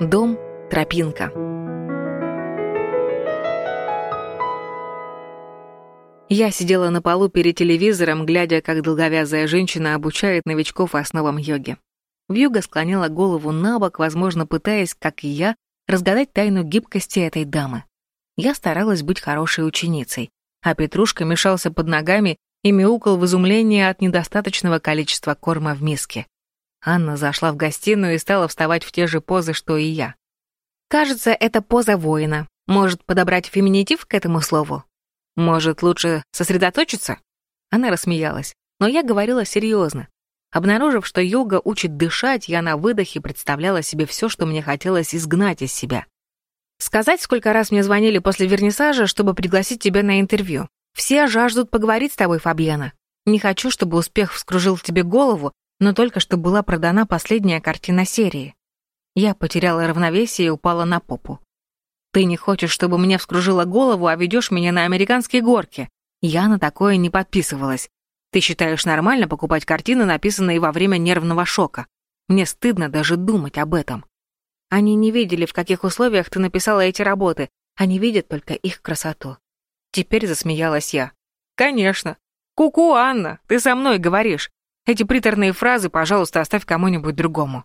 Дом, тропинка. Я сидела на полу перед телевизором, глядя, как долговязая женщина обучает новичков основам йоги. Вьюга склонила голову на бок, возможно, пытаясь, как и я, разгадать тайну гибкости этой дамы. Я старалась быть хорошей ученицей, а Петрушка мешался под ногами и мяукал в изумлении от недостаточного количества корма в миске. Анна зашла в гостиную и стала вставать в те же позы, что и я. Кажется, это поза воина. Может, подобрать феминитив к этому слову? Может, лучше сосредоточиться? Она рассмеялась, но я говорила серьезно. Обнаружив, что йога учит дышать, я на выдохе представляла себе все, что мне хотелось изгнать из себя. Сказать, сколько раз мне звонили после вернисажа, чтобы пригласить тебя на интервью. Все жаждут поговорить с тобой, Фабьена. Не хочу, чтобы успех вскружил в тебе голову, но только что была продана последняя картина серии. Я потеряла равновесие и упала на попу. Ты не хочешь, чтобы мне вскружило голову, а ведешь меня на американские горки. Я на такое не подписывалась. Ты считаешь нормально покупать картины, написанные во время нервного шока? Мне стыдно даже думать об этом. Они не видели, в каких условиях ты написала эти работы. Они видят только их красоту. Теперь засмеялась я. Конечно. Ку-ку, Анна, ты со мной говоришь. Эти приторные фразы, пожалуйста, оставь кому-нибудь другому.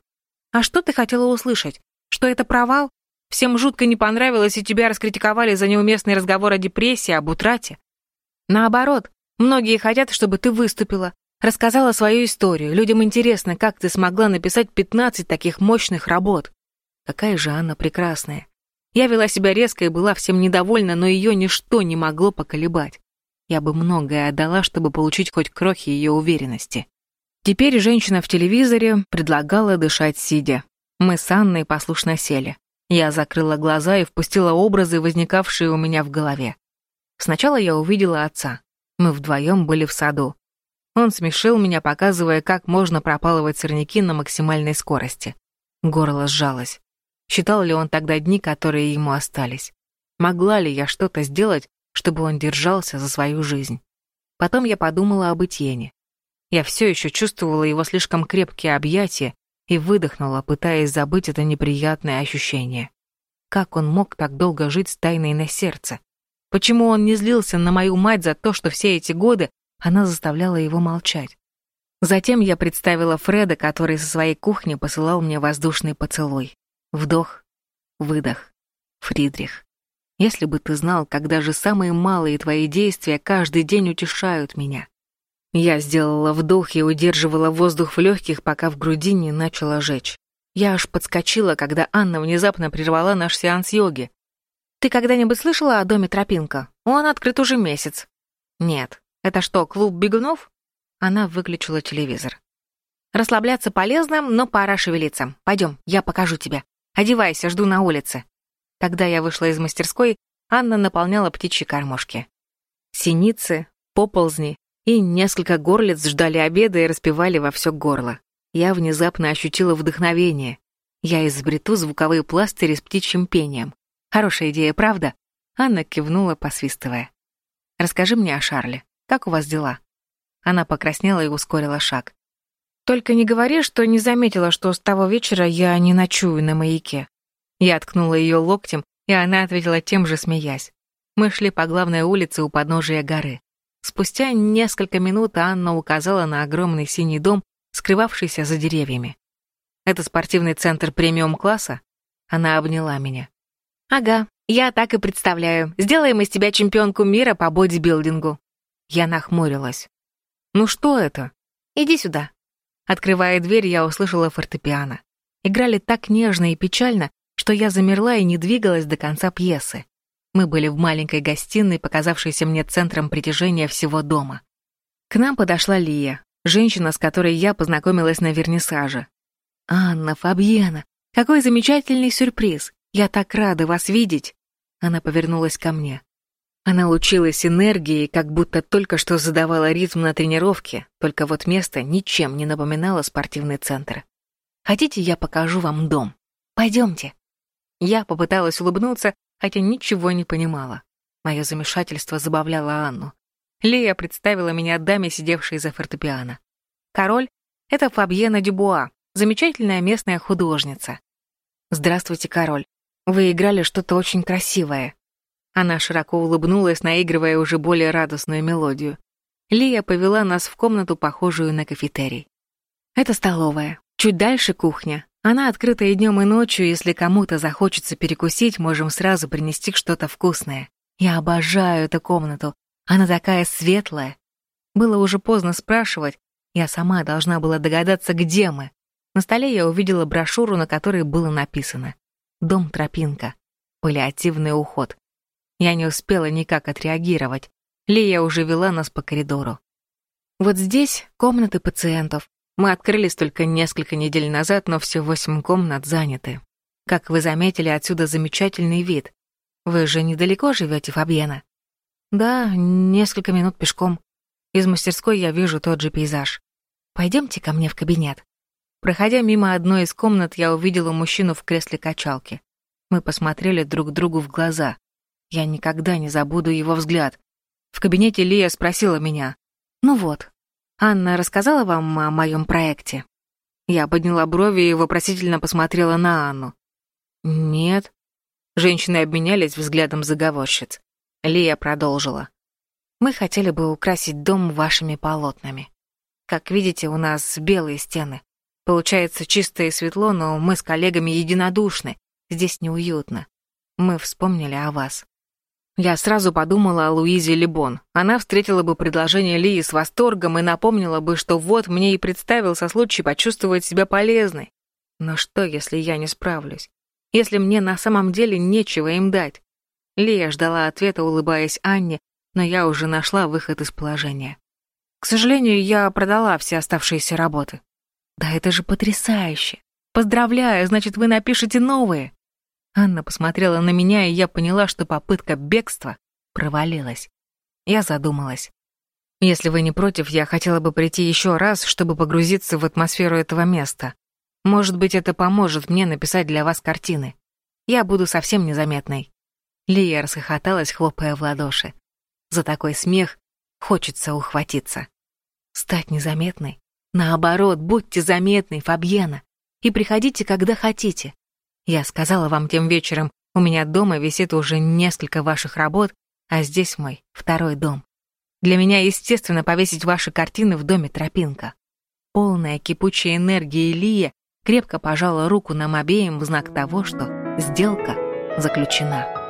А что ты хотела услышать? Что это провал? Всем жутко не понравилось, и тебя раскритиковали за неуместный разговор о депрессии, об утрате? Наоборот, многие хотят, чтобы ты выступила, рассказала свою историю. Людям интересно, как ты смогла написать 15 таких мощных работ. Какая же Анна прекрасная. Я вела себя резко и была всем недовольна, но ее ничто не могло поколебать. Я бы многое отдала, чтобы получить хоть крохи ее уверенности. Теперь женщина в телевизоре предлагала дышать сидя. Мы с Анной послушно сели. Я закрыла глаза и впустила образы, возникавшие у меня в голове. Сначала я увидела отца. Мы вдвоем были в саду. Он смешил меня, показывая, как можно пропалывать сорняки на максимальной скорости. Горло сжалось. Считал ли он тогда дни, которые ему остались? Могла ли я что-то сделать, чтобы он держался за свою жизнь? Потом я подумала об Этьене. Я все еще чувствовала его слишком крепкие объятия и выдохнула, пытаясь забыть это неприятное ощущение. Как он мог так долго жить с тайной на сердце? Почему он не злился на мою мать за то, что все эти годы она заставляла его молчать? Затем я представила Фреда, который со своей кухни посылал мне воздушный поцелуй. Вдох, выдох. Фридрих. Если бы ты знал, как даже самые малые твои действия каждый день утешают меня. Я сделала вдох и удерживала воздух в легких, пока в груди не начала жечь. Я аж подскочила, когда Анна внезапно прервала наш сеанс йоги. «Ты когда-нибудь слышала о доме Тропинка? Он открыт уже месяц». «Нет. Это что, клуб бегунов?» Она выключила телевизор. «Расслабляться полезно, но пора шевелиться. Пойдем, я покажу тебе. Одевайся, жду на улице». Когда я вышла из мастерской, Анна наполняла птичьи кормушки. Синицы, поползни, и несколько горлиц ждали обеда и распевали во все горло. Я внезапно ощутила вдохновение. Я изобрету звуковые пластыри с птичьим пением. Хорошая идея, правда? Анна кивнула, посвистывая. «Расскажи мне о Шарле. Как у вас дела?» Она покраснела и ускорила шаг. «Только не говори, что не заметила, что с того вечера я не ночую на маяке». Я ткнула ее локтем, и она ответила тем же, смеясь. Мы шли по главной улице у подножия горы. Спустя несколько минут Анна указала на огромный синий дом, скрывавшийся за деревьями. «Это спортивный центр премиум-класса?» Она обняла меня. «Ага, я так и представляю. Сделаем из тебя чемпионку мира по бодибилдингу». Я нахмурилась. «Ну что это?» «Иди сюда». Открывая дверь, я услышала фортепиано. Играли так нежно и печально, что я замерла и не двигалась до конца пьесы. Мы были в маленькой гостиной, показавшейся мне центром притяжения всего дома. К нам подошла Лия, женщина, с которой я познакомилась на вернисаже. «Анна, Фабьена, какой замечательный сюрприз! Я так рада вас видеть!» Она повернулась ко мне. Она лучилась энергией, как будто только что задавала ритм на тренировке, только вот место ничем не напоминало спортивный центр. «Хотите, я покажу вам дом? Пойдемте». Я попыталась улыбнуться, хотя ничего не понимала. Мое замешательство забавляло Анну. Лея представила меня даме, сидевшей за фортепиано. Король — это Фабьена Дюбуа, замечательная местная художница. «Здравствуйте, король. Вы играли что-то очень красивое». Она широко улыбнулась, наигрывая уже более радостную мелодию. Лия повела нас в комнату, похожую на кафетерий. Это столовая. Чуть дальше кухня. Она открыта и днем, и ночью. Если кому-то захочется перекусить, можем сразу принести что-то вкусное. Я обожаю эту комнату. Она такая светлая. Было уже поздно спрашивать. Я сама должна была догадаться, где мы. На столе я увидела брошюру, на которой было написано «Дом Тропинка. Паллиативный уход». Я не успела никак отреагировать. Лия уже вела нас по коридору. Вот здесь комнаты пациентов. Мы открылись только несколько недель назад, но все восемь комнат заняты. Как вы заметили, отсюда замечательный вид. Вы же недалеко живете, Фабьена? Да, несколько минут пешком. Из мастерской я вижу тот же пейзаж. Пойдемте ко мне в кабинет. Проходя мимо одной из комнат, я увидела мужчину в кресле качалки. Мы посмотрели друг другу в глаза. Я никогда не забуду его взгляд. В кабинете Лия спросила меня. «Ну вот, Анна рассказала вам о моем проекте?» Я подняла брови и вопросительно посмотрела на Анну. «Нет». Женщины обменялись взглядом заговорщиц. Лия продолжила. «Мы хотели бы украсить дом вашими полотнами. Как видите, у нас белые стены. Получается чисто и светло, но мы с коллегами единодушны. Здесь неуютно. Мы вспомнили о вас. Я сразу подумала о Луизе Либон. Она встретила бы предложение Лии с восторгом и напомнила бы, что вот мне и представился случай почувствовать себя полезной. Но что, если я не справлюсь? Если мне на самом деле нечего им дать? Лия ждала ответа, улыбаясь Анне, но я уже нашла выход из положения. К сожалению, я продала все оставшиеся работы. Да это же потрясающе! Поздравляю, значит, вы напишете новые. Анна посмотрела на меня, и я поняла, что попытка бегства провалилась. Я задумалась. Если вы не против, я хотела бы прийти еще раз, чтобы погрузиться в атмосферу этого места. Может быть, это поможет мне написать для вас картины. Я буду совсем незаметной. Лия расхохоталась, хлопая в ладоши. За такой смех хочется ухватиться. Стать незаметной? Наоборот, будьте заметной, Фабьена. И приходите, когда хотите. Я сказала вам тем вечером, у меня дома висит уже несколько ваших работ, а здесь мой второй дом. Для меня естественно повесить ваши картины в доме Тропинка. Полная кипучей энергии Лия крепко пожала руку нам обеим в знак того, что сделка заключена.